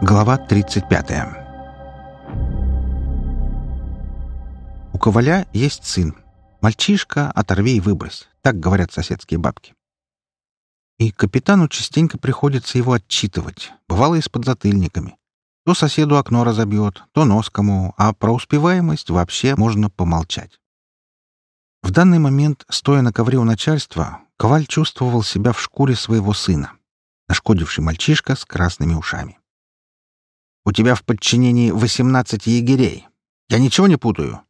Глава 35 У Коваля есть сын. Мальчишка, оторви и выбрось. Так говорят соседские бабки. И капитану частенько приходится его отчитывать, бывало и с подзатыльниками. То соседу окно разобьет, то нос кому, а про успеваемость вообще можно помолчать. В данный момент, стоя на ковре у начальства, Коваль чувствовал себя в шкуре своего сына, нашкодивший мальчишка с красными ушами. «У тебя в подчинении восемнадцать егерей. Я ничего не путаю?»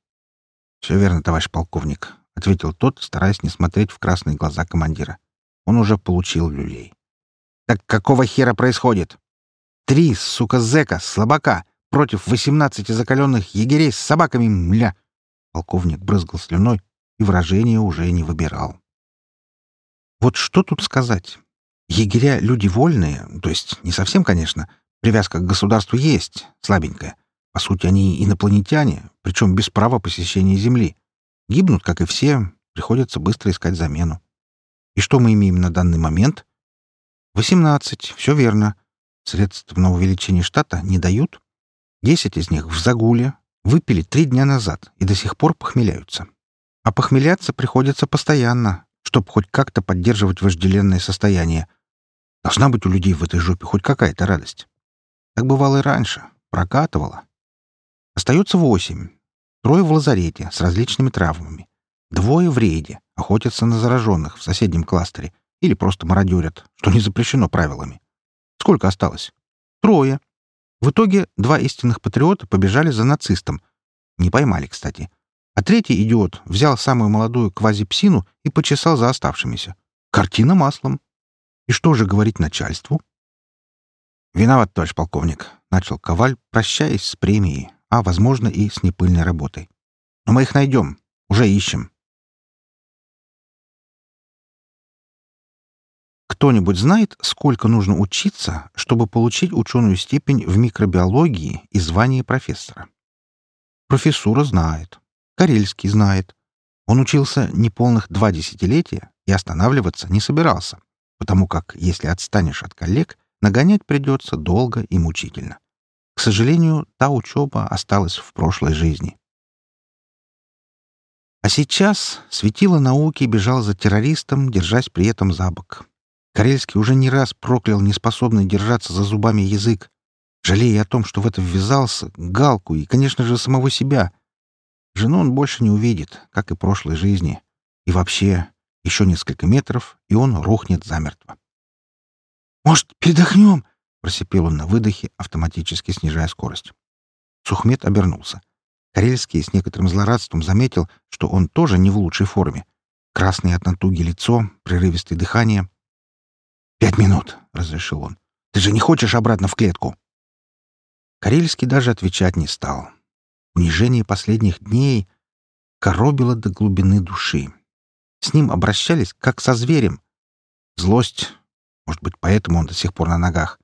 «Все верно, товарищ полковник», — ответил тот, стараясь не смотреть в красные глаза командира. Он уже получил люлей. «Так какого хера происходит? Три, сука, зэка, слабака, против восемнадцати закаленных егерей с собаками, мля!» Полковник брызгал слюной и выражение уже не выбирал. Вот что тут сказать? Егеря — люди вольные, то есть не совсем, конечно. Привязка к государству есть, слабенькая. По сути, они инопланетяне, причем без права посещения Земли. Гибнут, как и все, приходится быстро искать замену. И что мы имеем на данный момент? 18, все верно. Средств на увеличение штата не дают. Десять из них в загуле, выпили три дня назад и до сих пор похмеляются. А похмеляться приходится постоянно, чтобы хоть как-то поддерживать вожделенное состояние. Должна быть у людей в этой жопе хоть какая-то радость. Так бывало и раньше. Прокатывало. Остается восемь. Трое в лазарете с различными травмами. Двое в рейде, охотятся на зараженных в соседнем кластере или просто мародерят, что не запрещено правилами. Сколько осталось? Трое. В итоге два истинных патриота побежали за нацистом. Не поймали, кстати. А третий идиот взял самую молодую квазипсину и почесал за оставшимися. Картина маслом. И что же говорить начальству? «Виноват, товарищ полковник», — начал Коваль, прощаясь с премией, а, возможно, и с непыльной работой. «Но мы их найдем. Уже ищем». Кто-нибудь знает, сколько нужно учиться, чтобы получить ученую степень в микробиологии и звание профессора? Профессура знает. Карельский знает. Он учился неполных два десятилетия и останавливаться не собирался, потому как, если отстанешь от коллег, нагонять придется долго и мучительно. К сожалению, та учеба осталась в прошлой жизни. А сейчас светило науки бежал за террористом, держась при этом за бок. Карельский уже не раз проклял неспособный держаться за зубами язык, жалея о том, что в это ввязался, Галку и, конечно же, самого себя. Жену он больше не увидит, как и прошлой жизни. И вообще, еще несколько метров, и он рухнет замертво. «Может, передохнем?» — просипел он на выдохе, автоматически снижая скорость. Сухмед обернулся. Карельский с некоторым злорадством заметил, что он тоже не в лучшей форме. Красное от натуги лицо, прерывистое дыхание. «Пять минут», — разрешил он. «Ты же не хочешь обратно в клетку?» Карельский даже отвечать не стал. Унижение последних дней коробило до глубины души. С ним обращались, как со зверем. Злость, может быть, поэтому он до сих пор на ногах,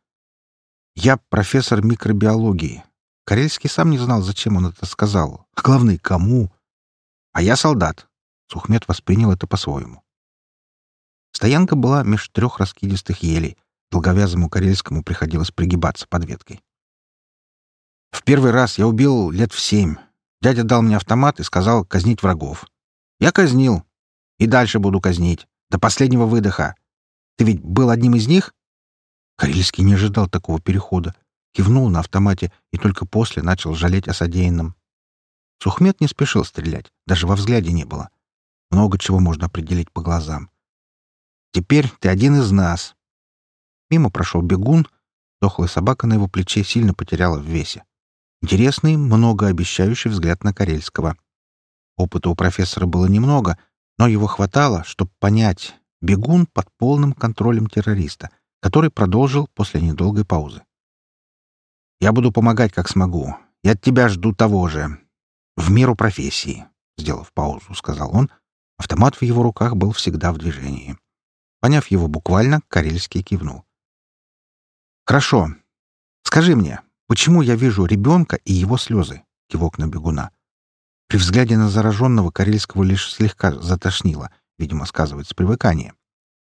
я профессор микробиологии. Карельский сам не знал, зачем он это сказал. А главное, кому. А я солдат. Сухмед воспринял это по-своему. Стоянка была меж трех раскидистых елей. Долговязому Карельскому приходилось пригибаться под веткой. В первый раз я убил лет в семь. Дядя дал мне автомат и сказал казнить врагов. Я казнил. И дальше буду казнить. До последнего выдоха. Ты ведь был одним из них? Карельский не ожидал такого перехода, кивнул на автомате и только после начал жалеть о содеянном. Сухмед не спешил стрелять, даже во взгляде не было. Много чего можно определить по глазам. «Теперь ты один из нас». Мимо прошел бегун, дохлая собака на его плече сильно потеряла в весе. Интересный, многообещающий взгляд на Карельского. Опыта у профессора было немного, но его хватало, чтобы понять, бегун под полным контролем террориста — который продолжил после недолгой паузы. «Я буду помогать, как смогу. И от тебя жду того же. В меру профессии», — сделав паузу, сказал он. Автомат в его руках был всегда в движении. Поняв его буквально, Карельский кивнул. «Хорошо. Скажи мне, почему я вижу ребенка и его слезы?» — кивок на бегуна. При взгляде на зараженного Карельского лишь слегка затошнило, видимо, сказывается привыкание.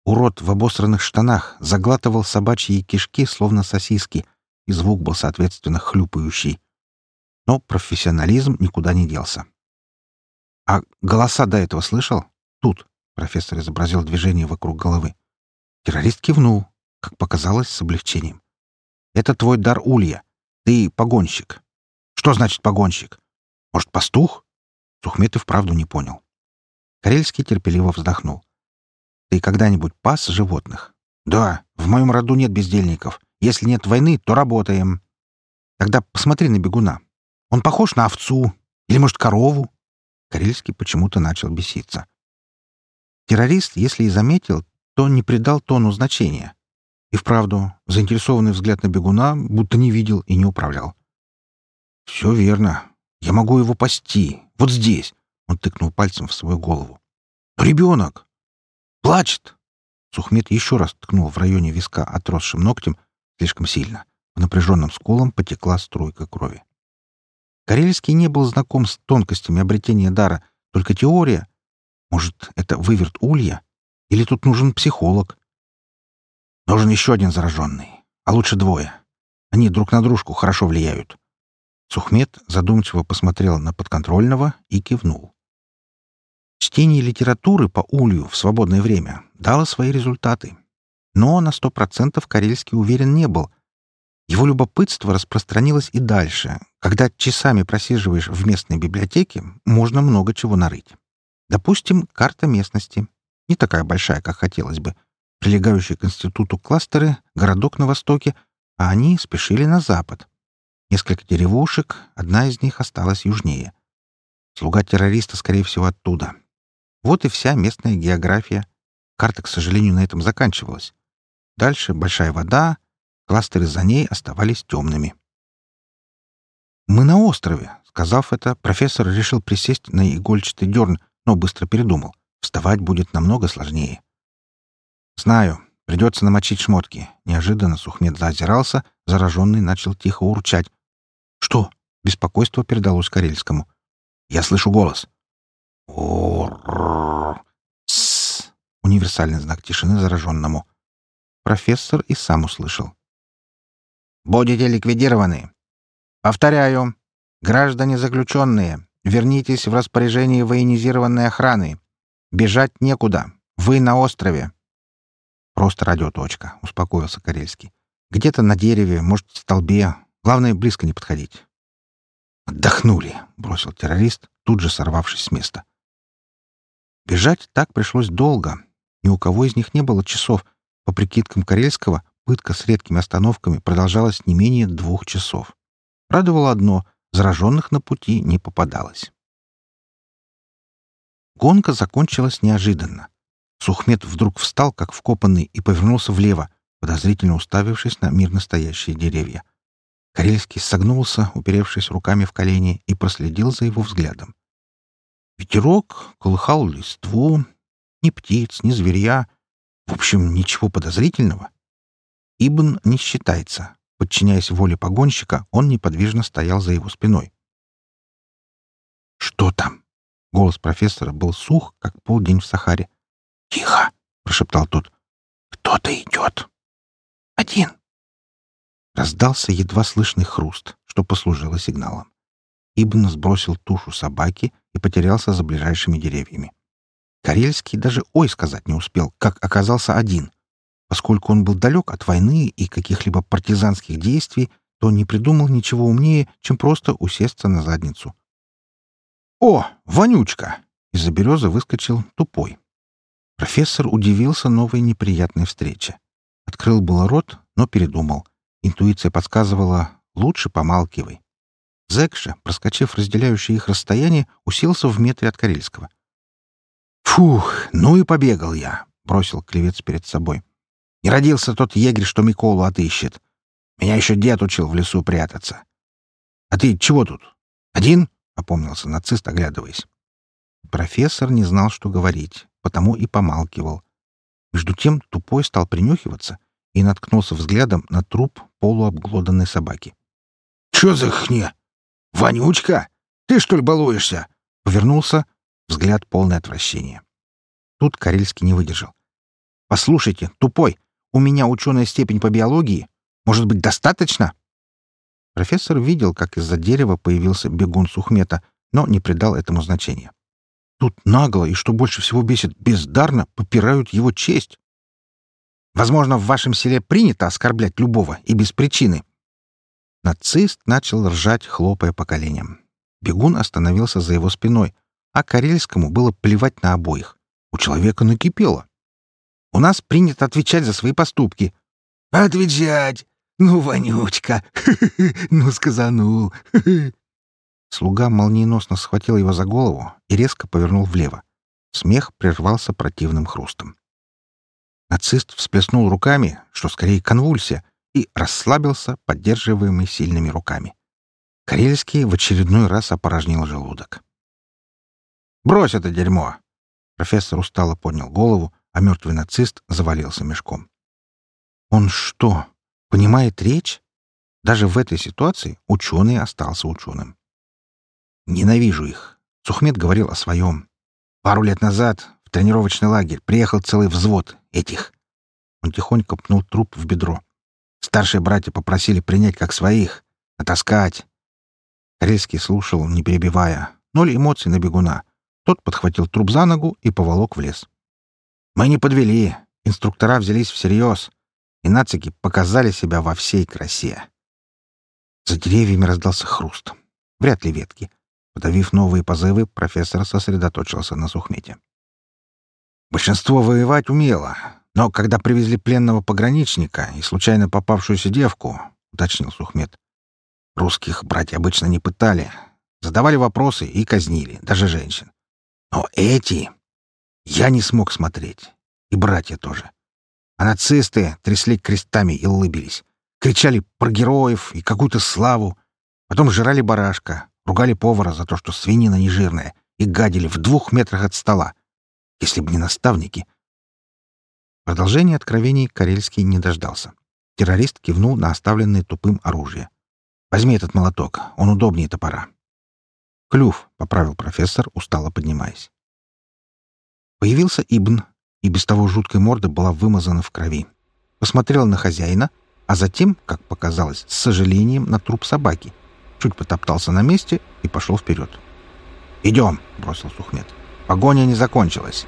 Урод в обосранных штанах заглатывал собачьи кишки, словно сосиски. и звук был, соответственно, хлюпающий. Но профессионализм никуда не делся. «А голоса до этого слышал? Тут», — профессор изобразил движение вокруг головы. Террорист кивнул, как показалось, с облегчением. «Это твой дар улья. Ты погонщик». «Что значит погонщик? Может, пастух?» Сухмет и вправду не понял. Карельский терпеливо вздохнул. «Ты когда-нибудь пас животных?» «Да, в моем роду нет бездельников. Если нет войны, то работаем». «Тогда посмотри на бегуна. Он похож на овцу. Или, может, корову?» Карельский почему-то начал беситься. Террорист, если и заметил, то не придал тону значения. И вправду, заинтересованный взгляд на бегуна будто не видел и не управлял. «Все верно. Я могу его пасти. Вот здесь!» Он тыкнул пальцем в свою голову. «Ребенок! Плачет!» Сухмед еще раз ткнул в районе виска отросшим ногтем слишком сильно. В напряженном скулом потекла струйка крови. Карельский не был знаком с тонкостями обретения дара, только теория. Может, это выверт улья? Или тут нужен психолог? Нужен еще один зараженный, а лучше двое. Они друг на дружку хорошо влияют. Сухмед задумчиво посмотрел на подконтрольного и кивнул. Чтение литературы по улью в свободное время дало свои результаты. Но на сто процентов Карельский уверен не был. Его любопытство распространилось и дальше. Когда часами просиживаешь в местной библиотеке, можно много чего нарыть. Допустим, карта местности. Не такая большая, как хотелось бы. Прилегающие к институту кластеры, городок на востоке, а они спешили на запад. Несколько деревушек, одна из них осталась южнее. Слуга террориста, скорее всего, оттуда. Вот и вся местная география. Карта, к сожалению, на этом заканчивалась. Дальше большая вода, кластеры за ней оставались темными. «Мы на острове», — сказав это, профессор решил присесть на игольчатый дерн, но быстро передумал. Вставать будет намного сложнее. «Знаю. Придется намочить шмотки». Неожиданно Сухмед заозирался, зараженный начал тихо урчать. «Что?» — беспокойство передалось Карельскому. «Я слышу голос». «Тссс!» — универсальный знак тишины зараженному. Профессор и сам услышал. «Будете ликвидированы. Повторяю, граждане заключенные, вернитесь в распоряжение военизированной охраны. Бежать некуда. Вы на острове. Просто радиоточка, успокоился Карельский. Где-то на дереве, может, в столбе. Главное, близко не подходить. Отдохнули, бросил террорист, тут же сорвавшись с места. Бежать так пришлось долго. Ни у кого из них не было часов. По прикидкам Карельского, пытка с редкими остановками продолжалась не менее двух часов. Радовало одно — зараженных на пути не попадалось. Гонка закончилась неожиданно. Сухмед вдруг встал, как вкопанный, и повернулся влево, подозрительно уставившись на мирно стоящие деревья. Карельский согнулся, уперевшись руками в колени, и проследил за его взглядом. Ветерок колыхал листву, ни птиц, ни зверя. В общем, ничего подозрительного. Ибн не считается. Подчиняясь воле погонщика, он неподвижно стоял за его спиной. «Что там?» Голос профессора был сух, как полдень в Сахаре. «Тихо!» — прошептал тот. «Кто-то идет!» «Один!» Раздался едва слышный хруст, что послужило сигналом. Ибн сбросил тушу собаки и потерялся за ближайшими деревьями. Карельский даже «ой» сказать не успел, как оказался один. Поскольку он был далек от войны и каких-либо партизанских действий, то не придумал ничего умнее, чем просто усесться на задницу. «О, вонючка!» Из-за березы выскочил тупой. Профессор удивился новой неприятной встрече. Открыл было рот, но передумал. Интуиция подсказывала «лучше помалкивай». Зэкша, проскочив разделяющее их расстояние, уселся в метре от Карельского. «Фух, ну и побегал я», — бросил клевец перед собой. «Не родился тот егерь, что Миколу отыщет. Меня еще дед учил в лесу прятаться. А ты чего тут? Один?» — опомнился нацист, оглядываясь. Профессор не знал, что говорить, потому и помалкивал. Между тем тупой стал принюхиваться и наткнулся взглядом на труп полуобглоданной собаки. «Чё за хне? Вонючка? Ты, что ли, балуешься?» Повернулся, взгляд полное отвращение. Тут Карельский не выдержал. «Послушайте, тупой, у меня ученая степень по биологии. Может быть, достаточно?» Профессор видел, как из-за дерева появился бегун Сухмета, но не придал этому значения. Тут нагло и, что больше всего бесит, бездарно попирают его честь. Возможно, в вашем селе принято оскорблять любого и без причины. Нацист начал ржать, хлопая по коленям. Бегун остановился за его спиной, а Карельскому было плевать на обоих. У человека накипело. «У нас принято отвечать за свои поступки». «Отвечать! Ну, вонючка! Ну, сказанул!» Слуга молниеносно схватил его за голову и резко повернул влево. Смех прервался противным хрустом. Нацист всплеснул руками, что скорее конвульсия, и расслабился, поддерживаемый сильными руками. Карельский в очередной раз опорожнил желудок. «Брось это дерьмо!» Профессор устало поднял голову, а мертвый нацист завалился мешком. «Он что, понимает речь?» Даже в этой ситуации ученый остался ученым. Ненавижу их. Сухмед говорил о своем. Пару лет назад в тренировочный лагерь приехал целый взвод этих. Он тихонько пнул труп в бедро. Старшие братья попросили принять как своих, натаскать. Карельский слушал, не перебивая. Ноль эмоций на бегуна. Тот подхватил труп за ногу и поволок в лес. Мы не подвели. Инструктора взялись всерьез. И нацики показали себя во всей красе. За деревьями раздался хруст. Вряд ли ветки. Подавив новые позывы, профессор сосредоточился на сухмете. Большинство воевать умело, но когда привезли пленного пограничника и случайно попавшуюся девку, уточнил Сухмет, русских братья обычно не пытали, задавали вопросы и казнили, даже женщин. Но эти... Я не смог смотреть. И братья тоже. А нацисты трясли крестами и улыбились. Кричали про героев и какую-то славу. Потом жрали барашка, ругали повара за то, что свинина нежирная, и гадили в двух метрах от стола. Если бы не наставники. Продолжение откровений Карельский не дождался. Террорист кивнул на оставленное тупым оружие. «Возьми этот молоток, он удобнее топора». «Клюв», — поправил профессор, устало поднимаясь. Появился Ибн, и без того жуткой морда была вымазана в крови. Посмотрел на хозяина, а затем, как показалось, с сожалением на труп собаки — чуть потоптался на месте и пошел вперед. «Идем!» — бросил Сухмет. «Погоня не закончилась.